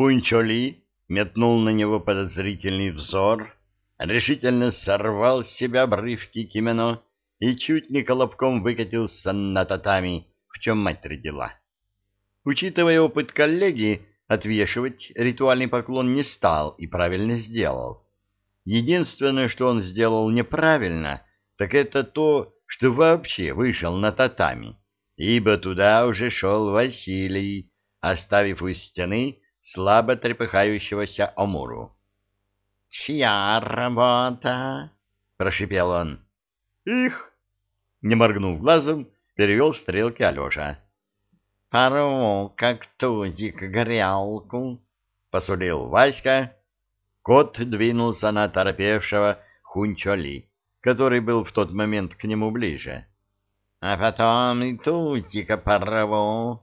Хунчоли метнул на него подозрительный взор, решительно сорвал с себя обрывки кимено и чуть не колобком выкатился на татами, в чем мать родила. Учитывая опыт коллеги, отвешивать ритуальный поклон не стал и правильно сделал. Единственное, что он сделал неправильно, так это то, что вообще вышел на татами, ибо туда уже шел Василий, оставив у стены слабо трепыхающегося Амуру. — Чья работа? — прошипел он. — Их! — не моргнув глазом, перевел стрелки Алеша. — Порву, как тузик, грялку, — посулил Васька. Кот двинулся на торопевшего Хунчоли, который был в тот момент к нему ближе. — А потом и тузика порву.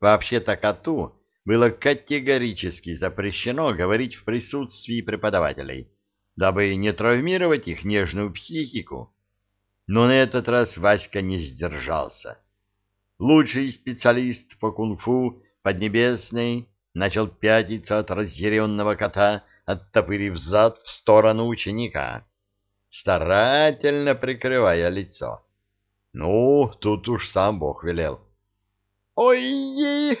Вообще-то коту было категорически запрещено говорить в присутствии преподавателей, дабы не травмировать их нежную психику. Но на этот раз Васька не сдержался. Лучший специалист по кунг-фу Поднебесный начал пятиться от разъяренного кота, оттопырив зад в сторону ученика, старательно прикрывая лицо. Ну, тут уж сам Бог велел. «Ой!»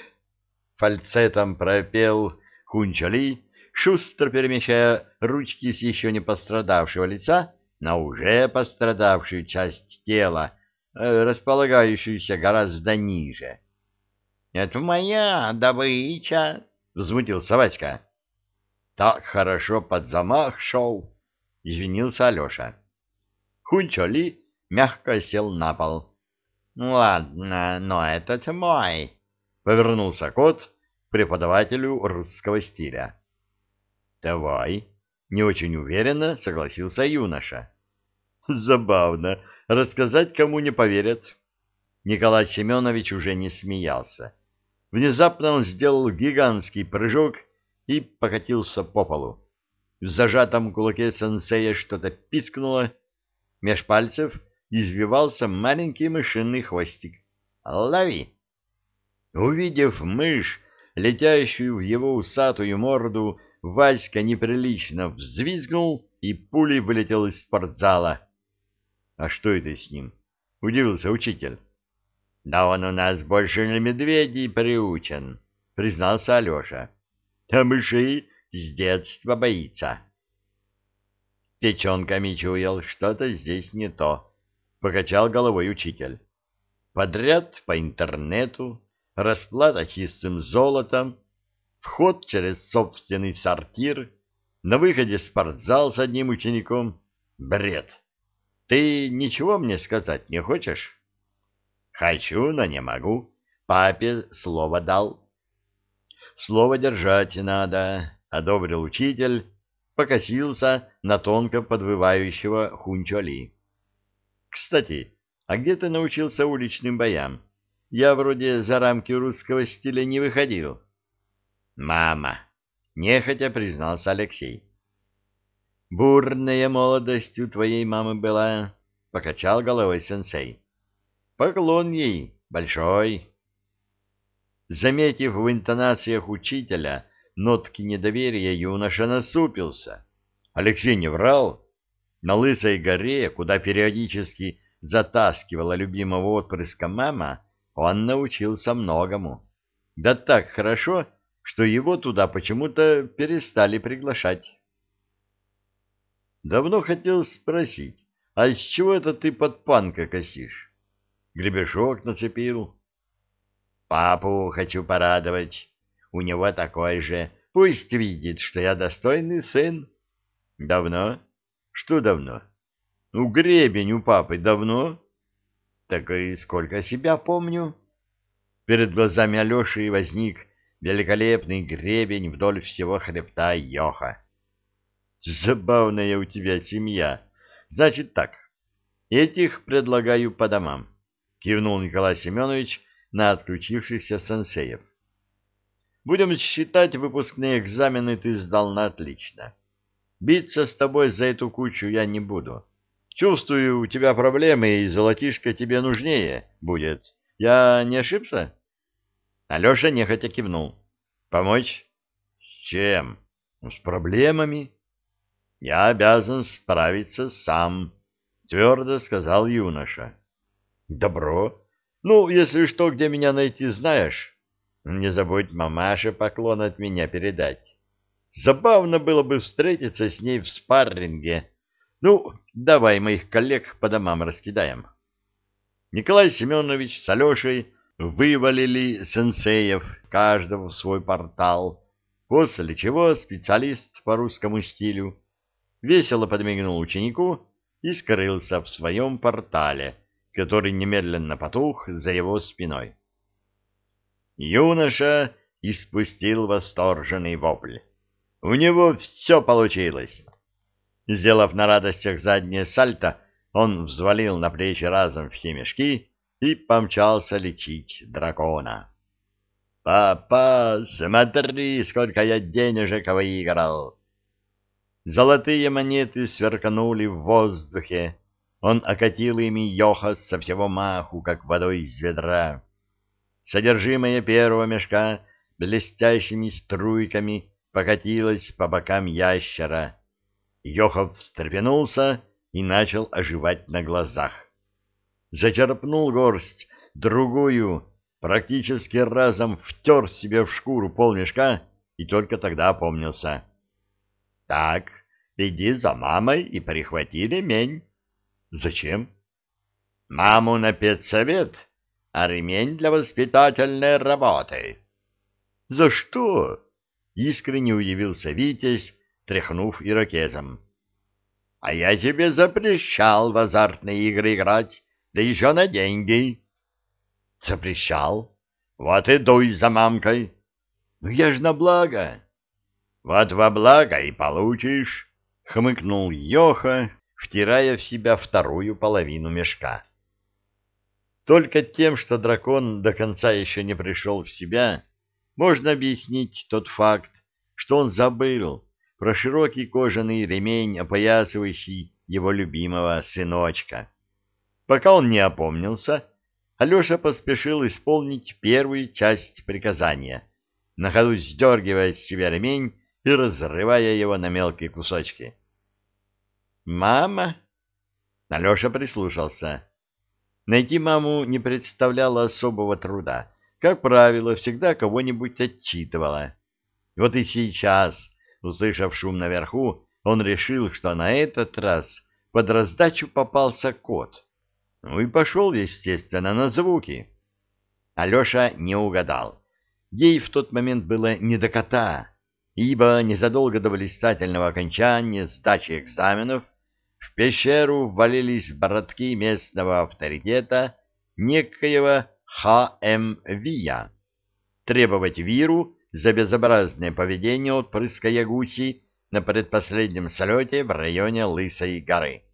Фальцетом пропел Хунчали, шустро перемещая ручки с еще не пострадавшего лица на уже пострадавшую часть тела, э, располагающуюся гораздо ниже. — Это моя добыча! — взмутился Васька. — Так хорошо под замах шел! — извинился Алеша. Хунчоли мягко сел на пол. — Ладно, но этот мой. — повернулся кот к преподавателю русского стиля. «Давай», — не очень уверенно согласился юноша. «Забавно. Рассказать кому не поверят». Николай Семенович уже не смеялся. Внезапно он сделал гигантский прыжок и покатился по полу. В зажатом кулаке сенсея что-то пискнуло. Меж пальцев извивался маленький мышиный хвостик. «Лови!» Увидев мышь, летящую в его усатую морду, Васька неприлично взвизгнул и пулей вылетел из спортзала. — А что это с ним? — удивился учитель. — Да он у нас больше на медведей приучен, — признался Алеша. — А мышей с детства боится. Печенками чуял, что-то здесь не то, — покачал головой учитель. Подряд по интернету расплата чистым золотом, вход через собственный сортир, на выходе спортзал с одним учеником. Бред! Ты ничего мне сказать не хочешь? Хочу, но не могу. Папе слово дал. Слово держать надо, одобрил учитель, покосился на тонко подвывающего хунчоли. Кстати, а где ты научился уличным боям? Я вроде за рамки русского стиля не выходил. Мама, нехотя признался Алексей. Бурная молодость у твоей мамы была, покачал головой сенсей. Поклон ей большой. Заметив в интонациях учителя нотки недоверия, юноша насупился. Алексей не врал. На Лысой горе, куда периодически затаскивала любимого отпрыска мама, он научился многому. Да так хорошо, что его туда почему-то перестали приглашать. Давно хотел спросить, а из чего это ты под панка косишь? Гребешок нацепил. Папу хочу порадовать. У него такой же. Пусть видит, что я достойный сын. Давно? Что давно? Ну, гребень у папы давно? Так и сколько себя помню. Перед глазами Алеши возник великолепный гребень вдоль всего хребта Йоха. Забавная у тебя семья. Значит так, этих предлагаю по домам, кивнул Николай Семенович на отключившихся сенсеев. Будем считать, выпускные экзамены ты сдал на отлично. Биться с тобой за эту кучу я не буду. Чувствую, у тебя проблемы, и золотишко тебе нужнее будет. Я не ошибся? Алеша нехотя кивнул. Помочь? чем? С проблемами. Я обязан справиться сам, твердо сказал юноша. Добро. Ну, если что, где меня найти, знаешь? Не забудь мамаше поклон от меня передать. Забавно было бы встретиться с ней в спарринге. Ну, давай моих коллег по домам раскидаем. Николай Семенович с Алешей вывалили сенсеев, каждого в свой портал, после чего специалист по русскому стилю весело подмигнул ученику и скрылся в своем портале, который немедленно потух за его спиной. Юноша испустил восторженный вопль. У него все получилось. Сделав на радостях заднее сальто, он взвалил на плечи разом все мешки и помчался лечить дракона. «Папа, смотри, сколько я денежек выиграл!» Золотые монеты сверканули в воздухе. Он окатил ими Йоха со всего маху, как водой из ведра. Содержимое первого мешка блестящими струйками покатилось по бокам ящера. Йохов встрепенулся и начал оживать на глазах. Зачерпнул горсть, другую, практически разом втер себе в шкуру полмешка и только тогда опомнился. — Так, иди за мамой и прихвати ремень. — Зачем? — Маму на педсовет а ремень для воспитательной работы. — За что? — искренне удивился Витязь, тряхнув ирокезом. — А я тебе запрещал в азартные игры играть, да еще на деньги. — Запрещал? Вот и дуй за мамкой. — Ну я ж на благо. — Вот во благо и получишь, — хмыкнул Йоха, втирая в себя вторую половину мешка. Только тем, что дракон до конца еще не пришел в себя, можно объяснить тот факт, что он забыл про широкий кожаный ремень, опоясывающий его любимого сыночка. Пока он не опомнился, Алеша поспешил исполнить первую часть приказания, на ходу сдергивая с себя ремень и разрывая его на мелкие кусочки. «Мама?» Алеша прислушался. Найти маму не представляло особого труда. Как правило, всегда кого-нибудь отчитывала. Вот и сейчас, услышав шум наверху, он решил, что на этот раз под раздачу попался кот. Ну и пошел, естественно, на звуки. Алеша не угадал. Ей в тот момент было не до кота, ибо незадолго до блистательного окончания сдачи экзаменов в пещеру ввалились братки местного авторитета некоего Х.М. Вия. Требовать Виру за безобразное поведение отпрыска Ягуси на предпоследнем слете в районе Лысой горы.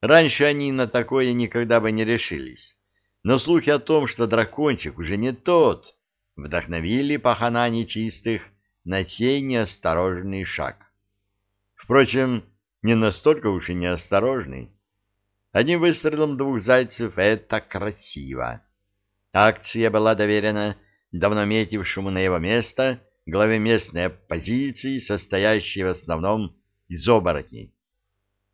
Раньше они на такое никогда бы не решились, но слухи о том, что дракончик уже не тот, вдохновили пахана нечистых на сей неосторожный шаг. Впрочем, не настолько уж и неосторожный. Одним выстрелом двух зайцев — это красиво. Акция была доверена давно метившему на его место главе местной оппозиции, состоящей в основном из оборотней.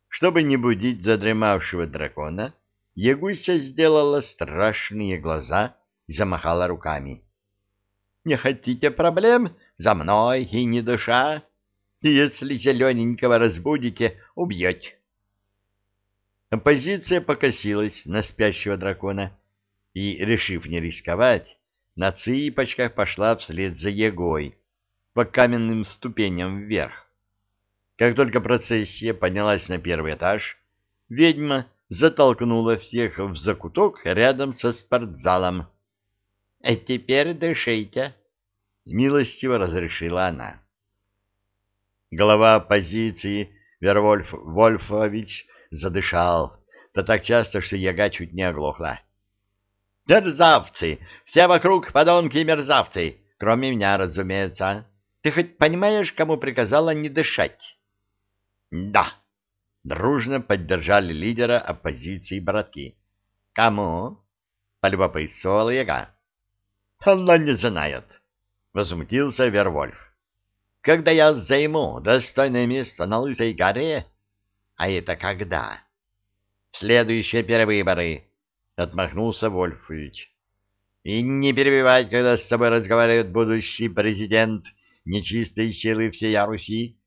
Чтобы не будить задремавшего дракона, Ягуся сделала страшные глаза и замахала руками. — Не хотите проблем? За мной и не душа. Если зелененького разбудите, убьете. Оппозиция покосилась на спящего дракона и, решив не рисковать, на цыпочках пошла вслед за Егой по каменным ступеням вверх. Как только процессия поднялась на первый этаж, ведьма затолкнула всех в закуток рядом со спортзалом. — А теперь дышите, — милостиво разрешила она. Голова оппозиции Вервольф Вольфович задышал, да так часто, что яга чуть не оглохла. «Мерзавцы! Все вокруг подонки и мерзавцы! Кроме меня, разумеется. Ты хоть понимаешь, кому приказала не дышать?» «Да!» — дружно поддержали лидера оппозиции братки. «Кому?» — полюбопытствовала яга. «Она не знает», — возмутился Вервольф. когда я займу достойное место на Лысой горе, а это когда? В следующие перевыборы, — отмахнулся Вольфович. И не перебивать, когда с тобой разговаривает будущий президент нечистой силы всей Руси.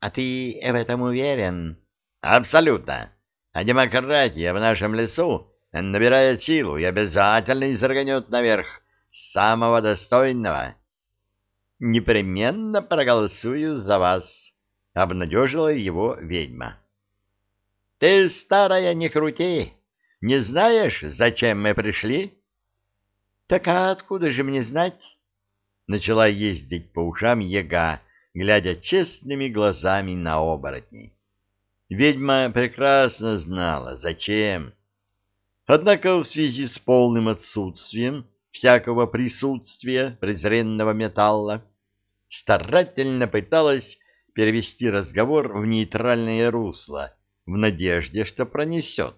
А ты в этом уверен? Абсолютно. А демократия в нашем лесу набирает силу и обязательно изрыгнет наверх самого достойного. Непременно проголосую за вас, — обнадежила его ведьма. — Ты, старая, не крути. Не знаешь, зачем мы пришли? — Так а откуда же мне знать? Начала ездить по ушам яга, глядя честными глазами на оборотней. Ведьма прекрасно знала, зачем. Однако в связи с полным отсутствием всякого присутствия презренного металла старательно пыталась перевести разговор в нейтральное русло, в надежде, что пронесет.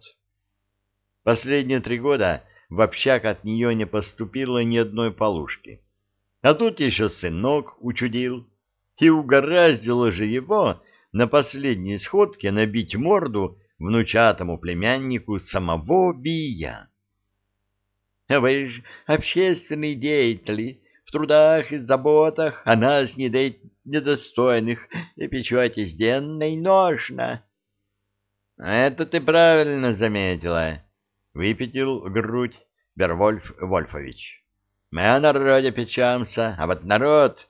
Последние три года в общак от нее не поступило ни одной полушки. А тут еще сынок учудил, и угораздило же его на последней сходке набить морду внучатому племяннику самого Бия. — Вы же общественные деятели, в трудах и заботах о нас недостойных и печетесь денно и ношно. — Это ты правильно заметила, — выпятил грудь Бервольф Вольфович. — Мы о народе печемся, а вот народ...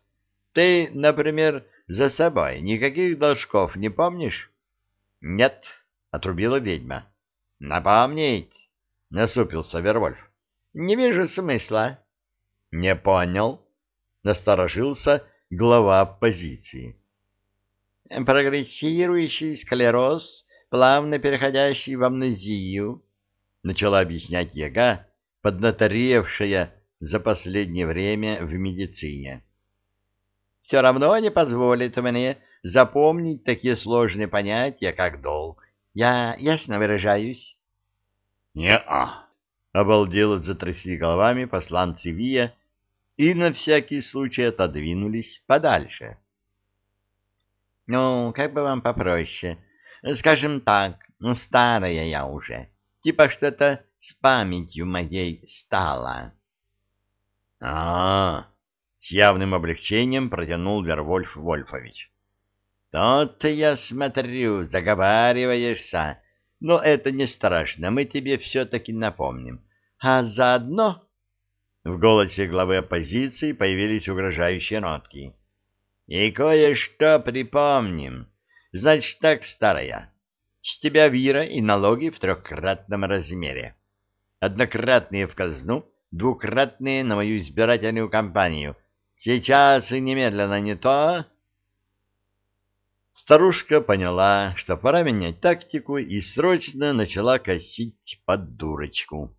Ты, например, за собой никаких должков не помнишь? — Нет, — отрубила ведьма. — Напомнить, — насупился Вервольф. — Не вижу смысла. — Не понял, — насторожился глава оппозиции. — Прогрессирующий склероз, плавно переходящий в амнезию, — начала объяснять яга, поднаторевшая за последнее время в медицине. — все равно не позволит мне запомнить такие сложные понятия, как долг. Я ясно выражаюсь? — Не-а, — обалдело затрясли головами посланцы Вия и на всякий случай отодвинулись подальше. — Ну, как бы вам попроще. Скажем так, ну, старая я уже. Типа что-то с памятью моей стало. — А-а-а! С явным облегчением протянул Вервольф Вольфович. «Тот-то я смотрю, заговариваешься, но это не страшно, мы тебе все-таки напомним. А заодно...» В голосе главы оппозиции появились угрожающие нотки. «И кое-что припомним. Значит так, старая, с тебя вира и налоги в трехкратном размере. Однократные в казну, двукратные на мою избирательную кампанию — Сейчас и немедленно не то. Старушка поняла, что пора менять тактику и срочно начала косить под дурочку.